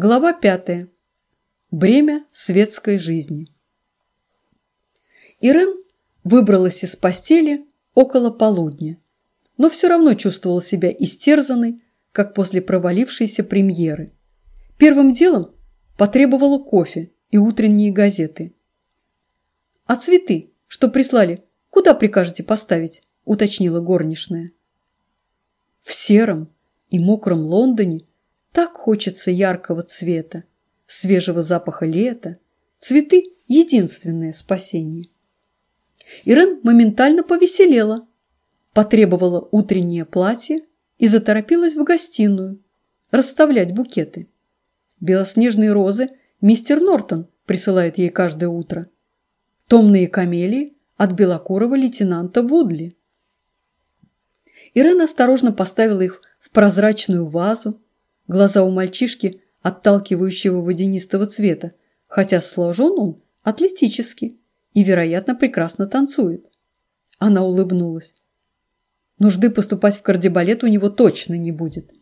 Глава пятая. Бремя светской жизни. Ирен выбралась из постели около полудня, но все равно чувствовала себя истерзанной, как после провалившейся премьеры. Первым делом потребовала кофе и утренние газеты. «А цветы, что прислали, куда прикажете поставить?» – уточнила горничная. В сером и мокром Лондоне так хочется яркого цвета, свежего запаха лета. Цветы – единственное спасение. Ирен моментально повеселела, потребовала утреннее платье и заторопилась в гостиную расставлять букеты. Белоснежные розы мистер Нортон присылает ей каждое утро. Томные камелии от белокурого лейтенанта Вудли. Ирена осторожно поставила их в прозрачную вазу. Глаза у мальчишки, отталкивающего водянистого цвета, хотя сложен он атлетически и, вероятно, прекрасно танцует. Она улыбнулась. Нужды поступать в кардебалет у него точно не будет.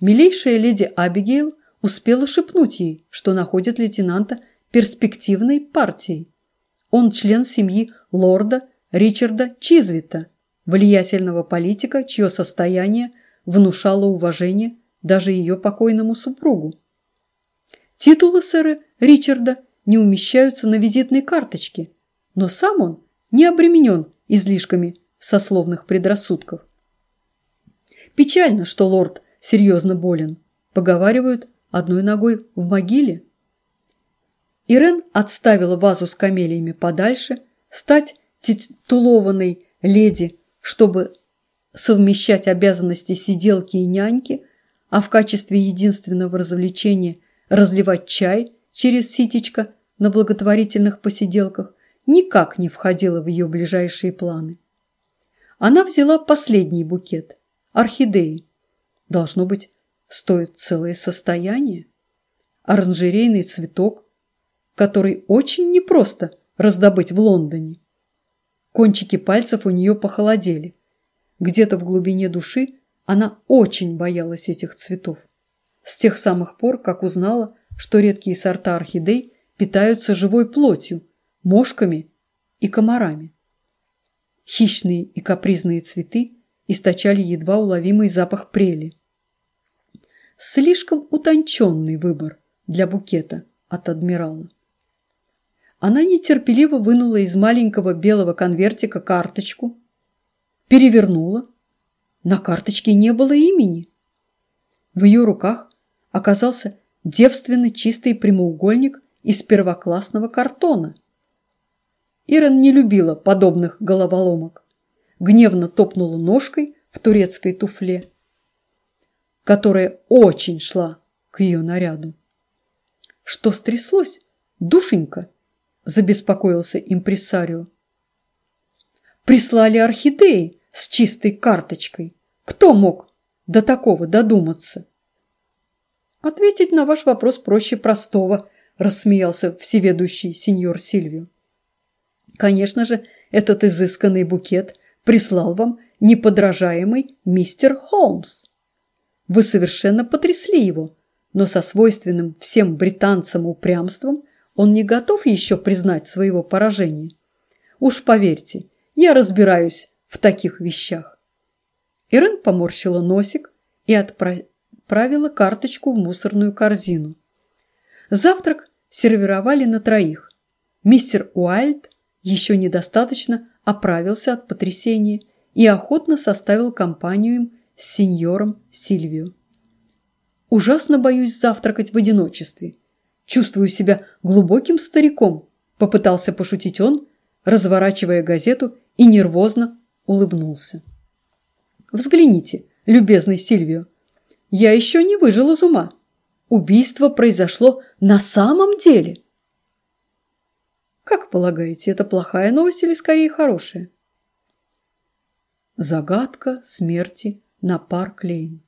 Милейшая леди Абигейл успела шепнуть ей, что находит лейтенанта перспективной партией. Он член семьи лорда Ричарда Чизвита, влиятельного политика, чье состояние внушало уважение даже ее покойному супругу. Титулы сэра Ричарда не умещаются на визитной карточке, но сам он не обременен излишками сословных предрассудков. Печально, что лорд серьезно болен. Поговаривают, одной ногой в могиле. Ирен отставила вазу с камелиями подальше, стать титулованной леди, чтобы совмещать обязанности сиделки и няньки, а в качестве единственного развлечения разливать чай через ситечко на благотворительных посиделках, никак не входило в ее ближайшие планы. Она взяла последний букет – орхидеи. Должно быть, стоит целое состояние. Оранжерейный цветок, который очень непросто раздобыть в Лондоне. Кончики пальцев у нее похолодели. Где-то в глубине души она очень боялась этих цветов. С тех самых пор, как узнала, что редкие сорта орхидей питаются живой плотью, мошками и комарами. Хищные и капризные цветы источали едва уловимый запах прели. Слишком утонченный выбор для букета от адмирала. Она нетерпеливо вынула из маленького белого конвертика карточку, перевернула. На карточке не было имени. В ее руках оказался девственный чистый прямоугольник из первоклассного картона. Ирен не любила подобных головоломок. Гневно топнула ножкой в турецкой туфле которая очень шла к ее наряду. «Что стряслось, душенька?» – забеспокоился импресарио. «Прислали орхидеи с чистой карточкой. Кто мог до такого додуматься?» «Ответить на ваш вопрос проще простого», – рассмеялся всеведущий сеньор Сильвио. «Конечно же, этот изысканный букет прислал вам неподражаемый мистер Холмс». Вы совершенно потрясли его, но со свойственным всем британцам упрямством он не готов еще признать своего поражения. Уж поверьте, я разбираюсь в таких вещах. Ирен поморщила носик и отправила карточку в мусорную корзину. Завтрак сервировали на троих. Мистер Уайльд еще недостаточно оправился от потрясения и охотно составил компанию им с сеньором Сильвио. Ужасно боюсь завтракать в одиночестве. Чувствую себя глубоким стариком, попытался пошутить он, разворачивая газету и нервозно улыбнулся. Взгляните, любезный Сильвио, я еще не выжил из ума. Убийство произошло на самом деле. Как полагаете, это плохая новость или скорее хорошая? Загадка смерти на Парк-Лейн.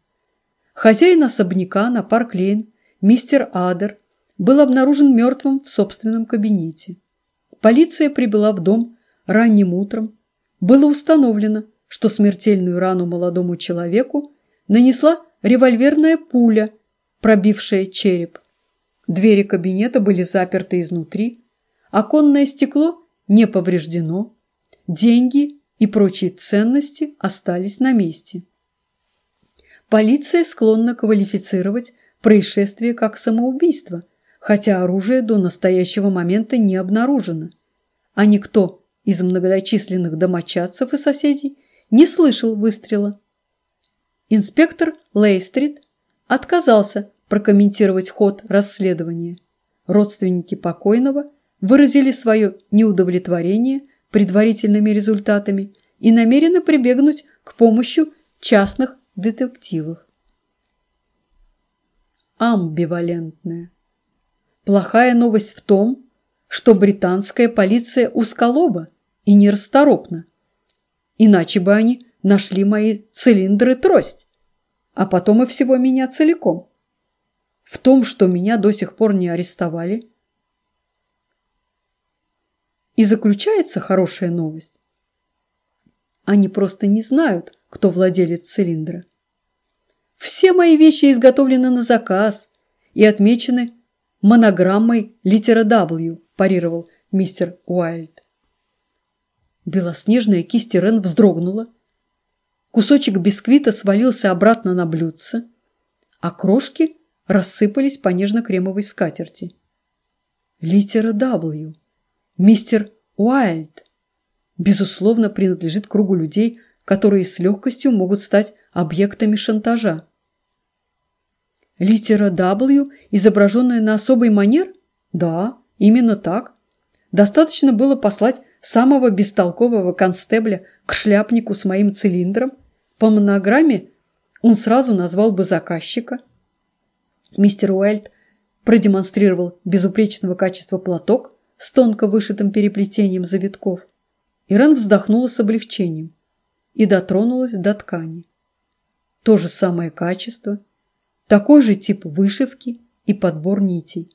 Хозяин особняка на Парк-Лейн, мистер Адер, был обнаружен мертвым в собственном кабинете. Полиция прибыла в дом ранним утром. Было установлено, что смертельную рану молодому человеку нанесла револьверная пуля, пробившая череп. Двери кабинета были заперты изнутри, оконное стекло не повреждено, деньги и прочие ценности остались на месте. Полиция склонна квалифицировать происшествие как самоубийство, хотя оружие до настоящего момента не обнаружено, а никто из многочисленных домочадцев и соседей не слышал выстрела. Инспектор Лейстрид отказался прокомментировать ход расследования. Родственники покойного выразили свое неудовлетворение предварительными результатами и намерены прибегнуть к помощи частных детективов. Амбивалентная. Плохая новость в том, что британская полиция усколоба и нерасторопна. Иначе бы они нашли мои цилиндры трость, а потом и всего меня целиком. В том, что меня до сих пор не арестовали, и заключается хорошая новость. Они просто не знают, кто владелец цилиндра. Все мои вещи изготовлены на заказ и отмечены монограммой литера W, парировал мистер Уайльд. Белоснежная кисть Рен вздрогнула. Кусочек бисквита свалился обратно на блюдце, а крошки рассыпались по нежно-кремовой скатерти. Литера W. Мистер Уайльд, безусловно, принадлежит кругу людей, которые с легкостью могут стать объектами шантажа. Литера W, изображенная на особый манер? Да, именно так. Достаточно было послать самого бестолкового констебля к шляпнику с моим цилиндром. По монограмме он сразу назвал бы заказчика. Мистер Уайльд продемонстрировал безупречного качества платок с тонко вышитым переплетением завитков. Ирен вздохнула с облегчением и дотронулась до ткани. То же самое качество, такой же тип вышивки и подбор нитей.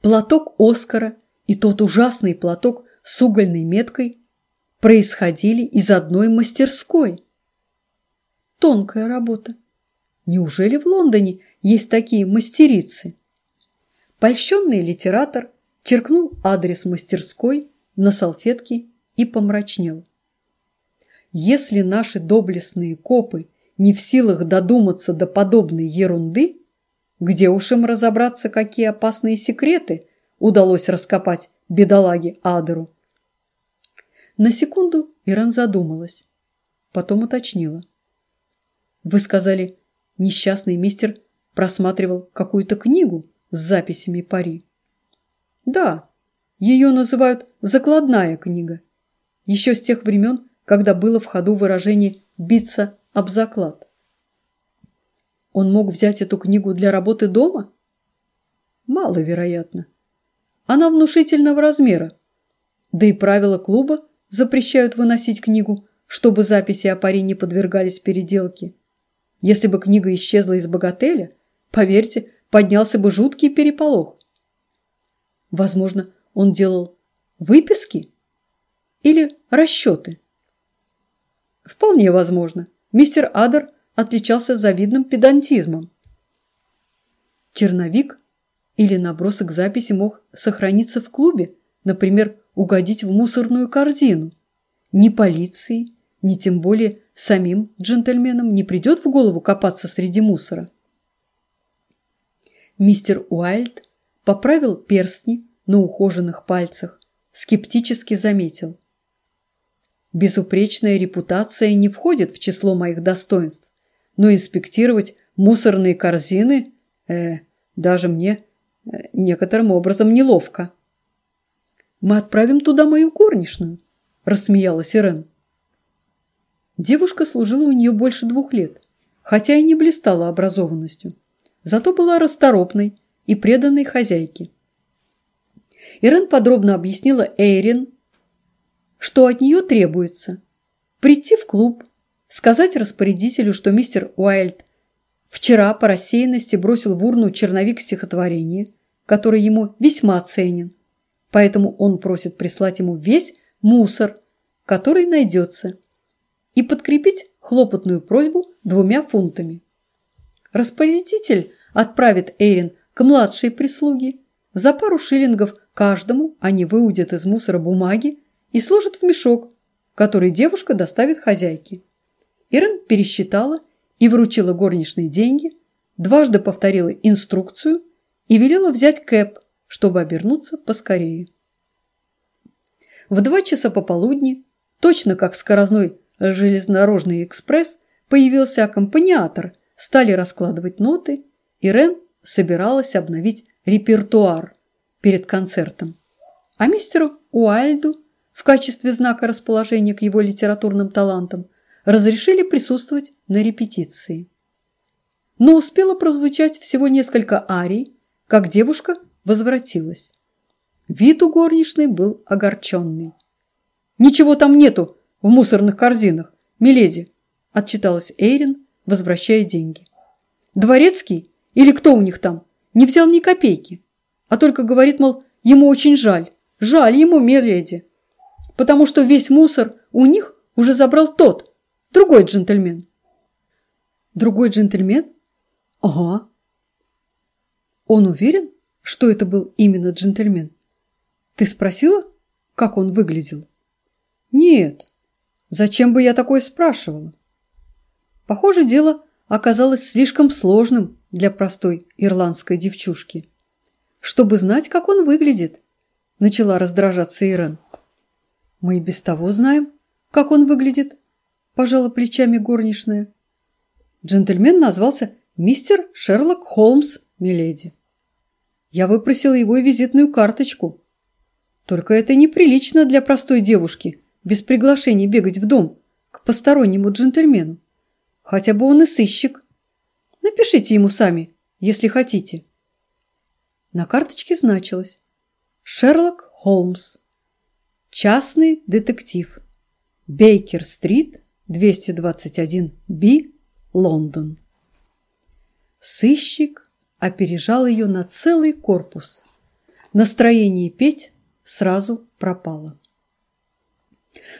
Платок Оскара и тот ужасный платок с угольной меткой происходили из одной мастерской. Тонкая работа. Неужели в Лондоне есть такие мастерицы? Польщенный литератор черкнул адрес мастерской на салфетке и помрачнел. Если наши доблестные копы не в силах додуматься до подобной ерунды, где уж им разобраться, какие опасные секреты удалось раскопать бедолаге Адеру? На секунду Иран задумалась, потом уточнила. Вы сказали, несчастный мистер просматривал какую-то книгу с записями пари. Да, ее называют «закладная книга». Еще с тех времен, когда было в ходу выражение «биться об заклад». Он мог взять эту книгу для работы дома? Маловероятно. Она внушительного размера. Да и правила клуба запрещают выносить книгу, чтобы записи о паре не подвергались переделке. Если бы книга исчезла из богателя, поверьте, поднялся бы жуткий переполох. Возможно, он делал выписки или расчеты. Вполне возможно. Мистер Адер отличался завидным педантизмом. Черновик или набросок записи мог сохраниться в клубе, например, угодить в мусорную корзину. Ни полиции, ни тем более самим джентльменам не придет в голову копаться среди мусора. Мистер Уайльд поправил перстни на ухоженных пальцах, скептически заметил. Безупречная репутация не входит в число моих достоинств, но инспектировать мусорные корзины, э, даже мне некоторым образом неловко. «Мы отправим туда мою горничную», – рассмеялась Ирен. Девушка служила у нее больше двух лет, хотя и не блистала образованностью, зато была расторопной – и преданной хозяйке. Ирен подробно объяснила Эйрин, что от нее требуется прийти в клуб, сказать распорядителю, что мистер Уайльд вчера по рассеянности бросил в урну черновик стихотворения, который ему весьма ценен, поэтому он просит прислать ему весь мусор, который найдется, и подкрепить хлопотную просьбу двумя фунтами. Распорядитель отправит Эйрин к младшей прислуге. За пару шиллингов каждому они выудят из мусора бумаги и сложат в мешок, который девушка доставит хозяйке. Ирен пересчитала и вручила горничной деньги, дважды повторила инструкцию и велела взять кэп, чтобы обернуться поскорее. В два часа пополудни, точно как скоростной железнодорожный экспресс, появился аккомпаниатор, стали раскладывать ноты, и Рен собиралась обновить репертуар перед концертом. А мистеру Уайльду в качестве знака расположения к его литературным талантам разрешили присутствовать на репетиции. Но успело прозвучать всего несколько арий, как девушка возвратилась. Вид у горничной был огорченный. «Ничего там нету в мусорных корзинах, миледи!» – отчиталась Эйрин, возвращая деньги. «Дворецкий или кто у них там не взял ни копейки, а только говорит, мол, ему очень жаль, жаль ему, миледи, потому что весь мусор у них уже забрал тот, другой джентльмен». «Другой джентльмен? Ага». «Он уверен, что это был именно джентльмен?» Ты спросила, как он выглядел? Нет. Зачем бы я такое спрашивала? Похоже, дело оказалось слишком сложным для простой ирландской девчушки. Чтобы знать, как он выглядит, начала раздражаться Ирен. Мы и без того знаем, как он выглядит, пожала плечами горничная. Джентльмен назвался мистер Шерлок Холмс, миледи. Я выпросила его визитную карточку. Только это неприлично для простой девушки без приглашения бегать в дом к постороннему джентльмену. Хотя бы он и сыщик. Напишите ему сами, если хотите. На карточке значилось Шерлок Холмс. Частный детектив. Бейкер-стрит, 221-Б, Лондон. Сыщик опережал ее на целый корпус. Настроение петь сразу пропала.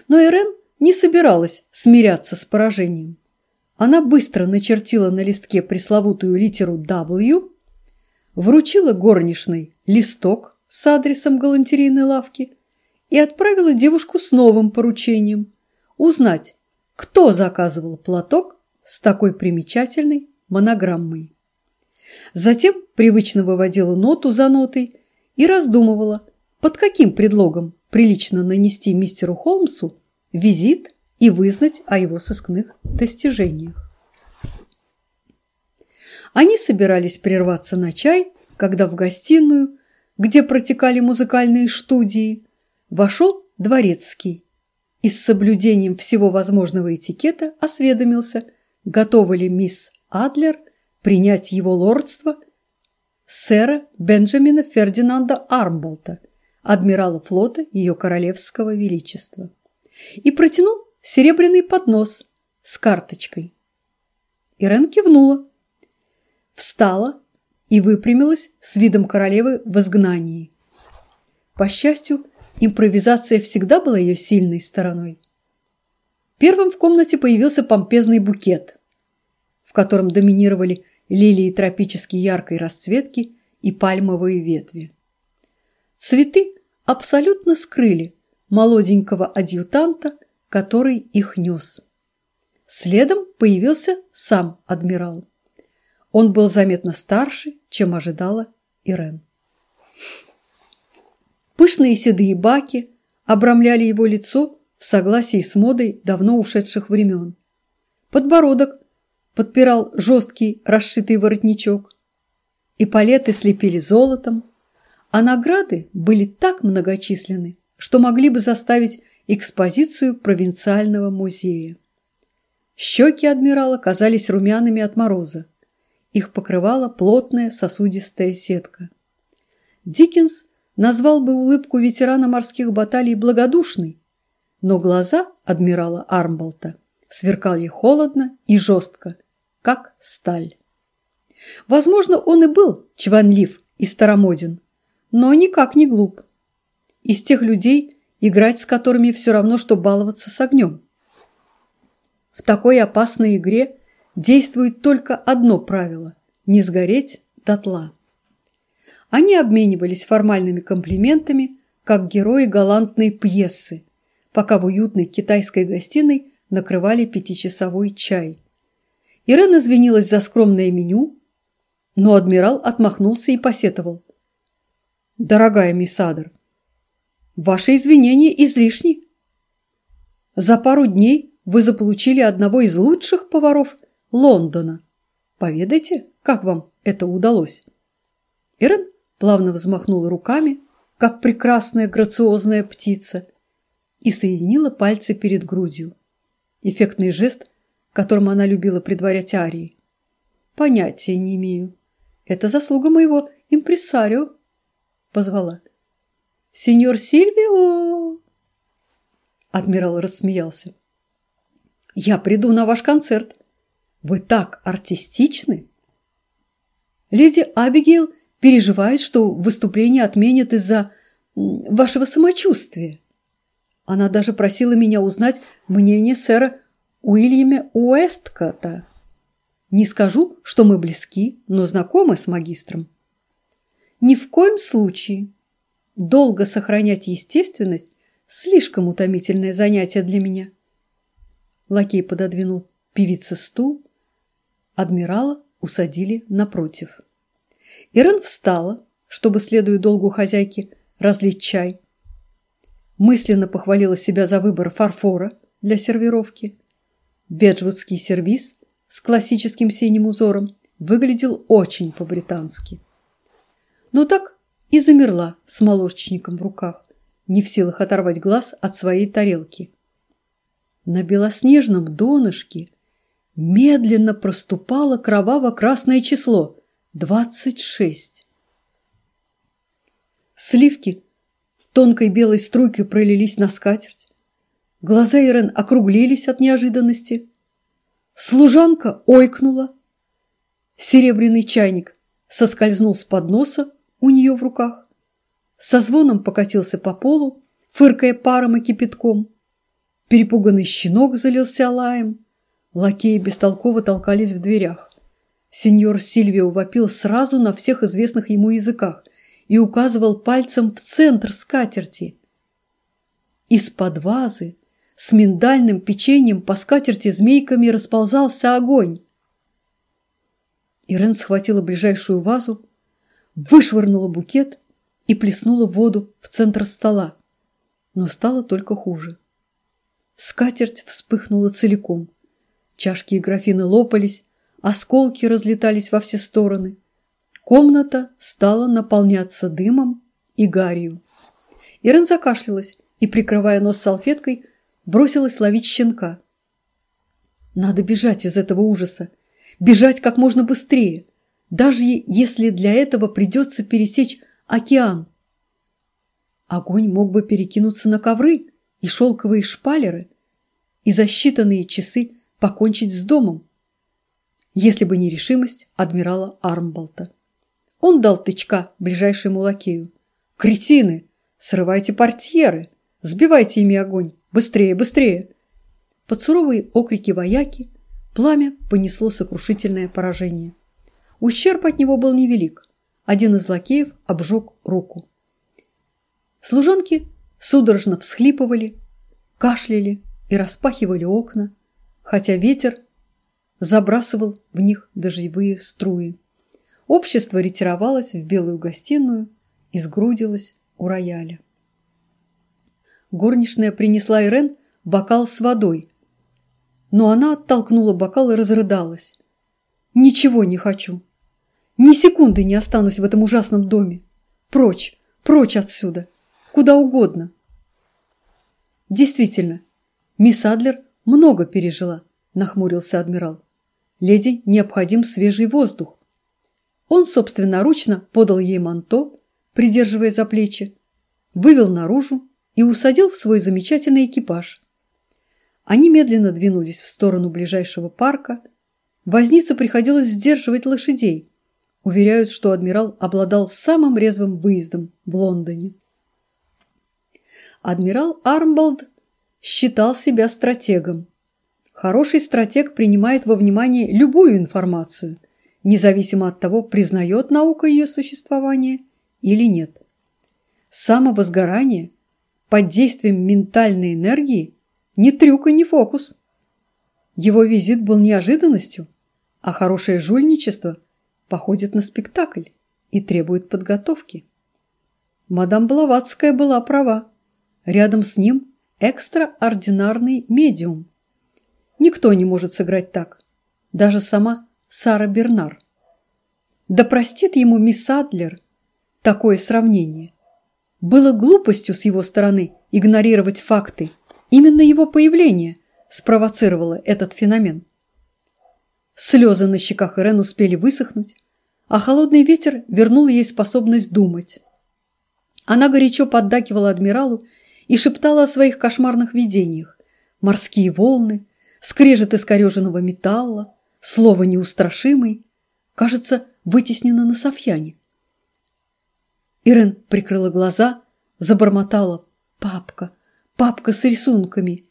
Но Ирен не собиралась смиряться с поражением. Она быстро начертила на листке пресловутую литеру W, вручила горничной листок с адресом галантерейной лавки и отправила девушку с новым поручением узнать, кто заказывал платок с такой примечательной монограммой. Затем привычно выводила ноту за нотой и раздумывала, под каким предлогом прилично нанести мистеру Холмсу визит и вызнать о его сыскных достижениях. Они собирались прерваться на чай, когда в гостиную, где протекали музыкальные студии, вошел дворецкий и с соблюдением всего возможного этикета осведомился, готова ли мисс Адлер принять его лордство сэра Бенджамина Фердинанда Армболта, адмирала флота Ее Королевского Величества, и протянул серебряный поднос с карточкой. Ирен кивнула, встала и выпрямилась с видом королевы в изгнании. По счастью, импровизация всегда была ее сильной стороной. Первым в комнате появился помпезный букет, в котором доминировали лилии тропически яркой расцветки и пальмовые ветви. Цветы абсолютно скрыли молоденького адъютанта, который их нес. Следом появился сам адмирал. Он был заметно старше, чем ожидала Ирен. Пышные седые баки обрамляли его лицо в согласии с модой давно ушедших времен. Подбородок подпирал жесткий расшитый воротничок. и палеты слепили золотом, а награды были так многочисленны, что могли бы заставить экспозицию провинциального музея. Щеки адмирала казались румяными от мороза. Их покрывала плотная сосудистая сетка. Диккенс назвал бы улыбку ветерана морских баталий благодушной, но глаза адмирала Армболта сверкали холодно и жестко, как сталь. Возможно, он и был чванлив и старомоден, но никак не глуп. Из тех людей, играть с которыми все равно, что баловаться с огнем. В такой опасной игре действует только одно правило – не сгореть дотла. Они обменивались формальными комплиментами, как герои галантной пьесы, пока в уютной китайской гостиной накрывали пятичасовой чай. Ирен извинилась за скромное меню, но адмирал отмахнулся и посетовал. «Дорогая мисс Адер, ваши извинения излишни. За пару дней вы заполучили одного из лучших поваров Лондона. Поведайте, как вам это удалось?» Ирен плавно взмахнула руками, как прекрасная грациозная птица, и соединила пальцы перед грудью. Эффектный жест, которым она любила предварять арии. Понятия не имею. Это заслуга моего импресарио. Позвала. Сеньор Сильвио! Адмирал рассмеялся. Я приду на ваш концерт. Вы так артистичны. Леди Абигейл переживает, что выступление отменят из-за вашего самочувствия. Она даже просила меня узнать мнение сэра Уильяма Уэсткота. Не скажу, что мы близки, но знакомы с магистром. Ни в коем случае. Долго сохранять естественность – слишком утомительное занятие для меня. Лакей пододвинул певице стул. Адмирала усадили напротив. Ирен встала, чтобы, следуя долгу хозяйки, разлить чай. Мысленно похвалила себя за выбор фарфора для сервировки. Веджвудский сервиз с классическим синим узором выглядел очень по-британски. Но так и замерла с молочником в руках, не в силах оторвать глаз от своей тарелки. На белоснежном донышке медленно проступало кроваво-красное число – Двадцать шесть. Сливки тонкой белой струйкой пролились на скатерть. Глаза Ирен округлились от неожиданности. Служанка ойкнула. Серебряный чайник соскользнул с подноса у нее в руках. Со звоном покатился по полу, фыркая паром и кипятком. Перепуганный щенок залился лаем. Лакеи бестолково толкались в дверях. Сеньор Сильвио вопил сразу на всех известных ему языках и указывал пальцем в центр скатерти. Из-под вазы с миндальным печеньем по скатерти змейками расползался огонь. Ирен схватила ближайшую вазу, вышвырнула букет и плеснула воду в центр стола, но стало только хуже. Скатерть вспыхнула целиком. Чашки и графины лопались, Осколки разлетались во все стороны. Комната стала наполняться дымом и гарью. Ирен закашлялась и, прикрывая нос салфеткой, бросилась ловить щенка. Надо бежать из этого ужаса. Бежать как можно быстрее, даже если для этого придется пересечь океан. Огонь мог бы перекинуться на ковры и шелковые шпалеры и за считанные часы покончить с домом если бы не решимость адмирала Армболта. Он дал тычка ближайшему лакею. «Кретины! Срывайте портьеры! Сбивайте ими огонь! Быстрее, быстрее!» Под суровые окрики вояки пламя понесло сокрушительное поражение. Ущерб от него был невелик. Один из лакеев обжег руку. Служанки судорожно всхлипывали, кашляли и распахивали окна, хотя ветер забрасывал в них дождевые струи. Общество ретировалось в белую гостиную и сгрудилось у рояля. Горничная принесла Ирен бокал с водой, но она оттолкнула бокал и разрыдалась. «Ничего не хочу. Ни секунды не останусь в этом ужасном доме. Прочь, прочь отсюда, куда угодно». Действительно, мисс Адлер много пережила, нахмурился адмирал. Леди необходим свежий воздух. Он собственноручно подал ей манто, придерживая за плечи, вывел наружу и усадил в свой замечательный экипаж. Они медленно двинулись в сторону ближайшего парка. Вознице приходилось сдерживать лошадей. Уверяют, что адмирал обладал самым резвым выездом в Лондоне. Адмирал Армболд считал себя стратегом. Хороший стратег принимает во внимание любую информацию, независимо от того, признает наука ее существование или нет. Самовозгорание под действием ментальной энергии не трюк и не фокус. Его визит был неожиданностью, а хорошее жульничество походит на спектакль и требует подготовки. Мадам Блаватская была права. Рядом с ним экстраординарный медиум. Никто не может сыграть так. Даже сама Сара Бернар. Да простит ему мисс Адлер такое сравнение. Было глупостью с его стороны игнорировать факты. Именно его появление спровоцировало этот феномен. Слезы на щеках Ирен успели высохнуть, а холодный ветер вернул ей способность думать. Она горячо поддакивала адмиралу и шептала о своих кошмарных видениях. Морские волны, скрежет искореженного металла, слово неустрашимый, кажется, вытеснено на Софьяне. Ирен прикрыла глаза, забормотала «Папка, папка с рисунками,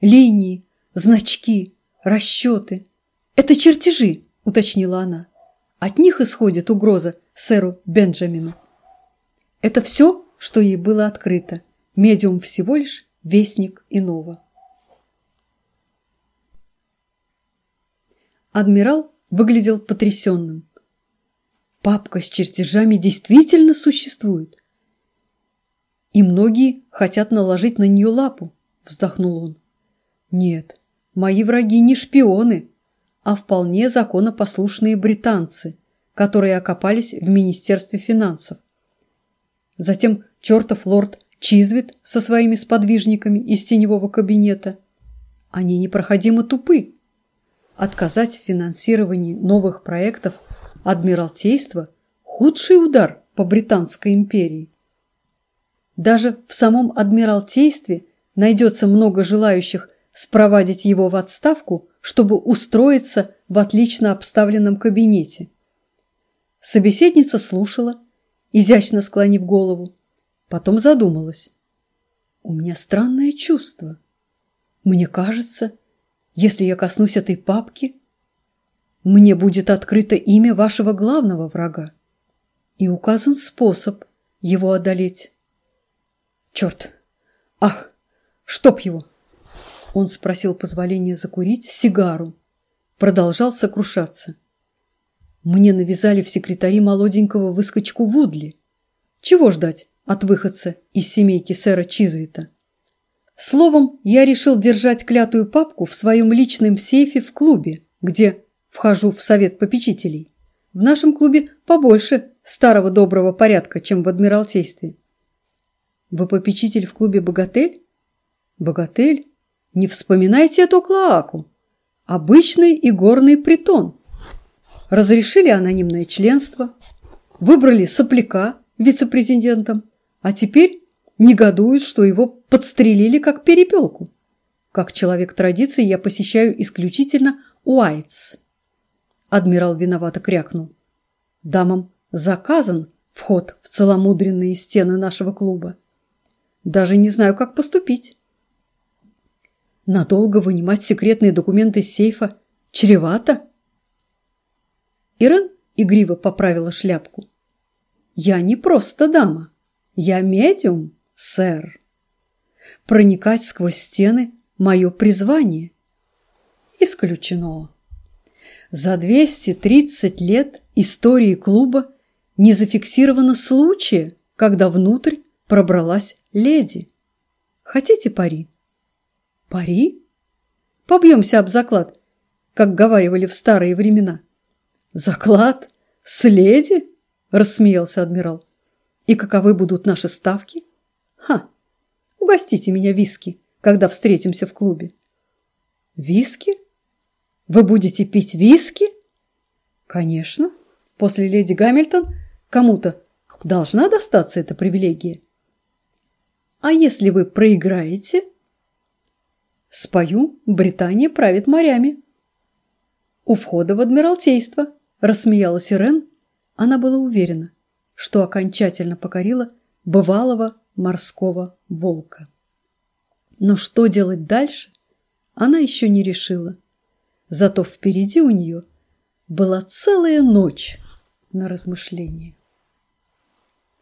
линии, значки, расчеты». «Это чертежи», — уточнила она. «От них исходит угроза сэру Бенджамину». Это все, что ей было открыто. Медиум всего лишь вестник иного. Адмирал выглядел потрясенным. Папка с чертежами действительно существует. И многие хотят наложить на нее лапу, вздохнул он. Нет, мои враги не шпионы, а вполне законопослушные британцы, которые окопались в Министерстве финансов. Затем чертов лорд Чизвит со своими сподвижниками из теневого кабинета. Они непроходимо тупы. Отказать в финансировании новых проектов Адмиралтейства – худший удар по Британской империи. Даже в самом Адмиралтействе найдется много желающих спровадить его в отставку, чтобы устроиться в отлично обставленном кабинете. Собеседница слушала, изящно склонив голову. Потом задумалась. У меня странное чувство. Мне кажется, если я коснусь этой папки, мне будет открыто имя вашего главного врага и указан способ его одолеть. Черт! Ах! Чтоб его! Он спросил позволения закурить сигару. Продолжал сокрушаться. Мне навязали в секретари молоденького выскочку Вудли. Чего ждать от выходца из семейки сэра Чизвита? Словом, я решил держать клятую папку в своем личном сейфе в клубе, где вхожу в совет попечителей. В нашем клубе побольше старого доброго порядка, чем в Адмиралтействе. Вы попечитель в клубе «Богатель»? «Богатель»? Не вспоминайте эту клоаку. Обычный игорный притон – разрешили анонимное членство, выбрали сопляка вице-президентом, а теперь негодуют, что его подстрелили как перепелку. Как человек традиции я посещаю исключительно Уайтс. Адмирал виновато крякнул. Дамам заказан вход в целомудренные стены нашего клуба. Даже не знаю, как поступить. Надолго вынимать секретные документы из сейфа чревато? Ирен игриво поправила шляпку. «Я не просто дама. Я медиум, сэр. Проникать сквозь стены – мое призвание». Исключено. За 230 лет истории клуба не зафиксировано случая, когда внутрь пробралась леди. Хотите пари? Пари? Побьемся об заклад, как говаривали в старые времена. «Заклад? С леди?» – рассмеялся адмирал. «И каковы будут наши ставки?» «Ха! Угостите меня виски, когда встретимся в клубе». «Виски? Вы будете пить виски?» «Конечно. После леди Гамильтон кому-то должна достаться эта привилегия». «А если вы проиграете?» «Спою, Британия правит морями». «У входа в Адмиралтейство», Рассмеялась Ирен. Она была уверена, что окончательно покорила бывалого морского волка. Но что делать дальше, она еще не решила. Зато впереди у нее была целая ночь на размышление.